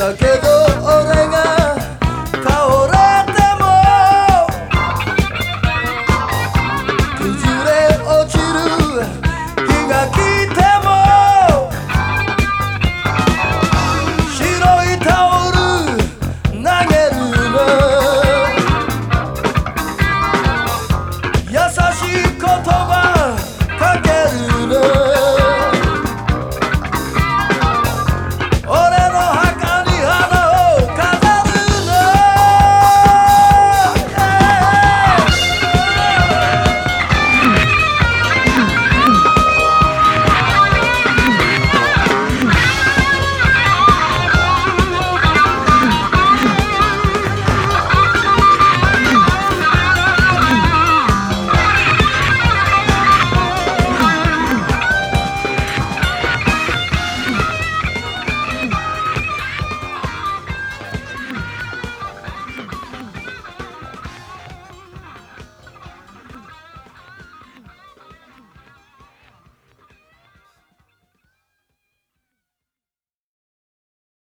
তাকে গো ওরে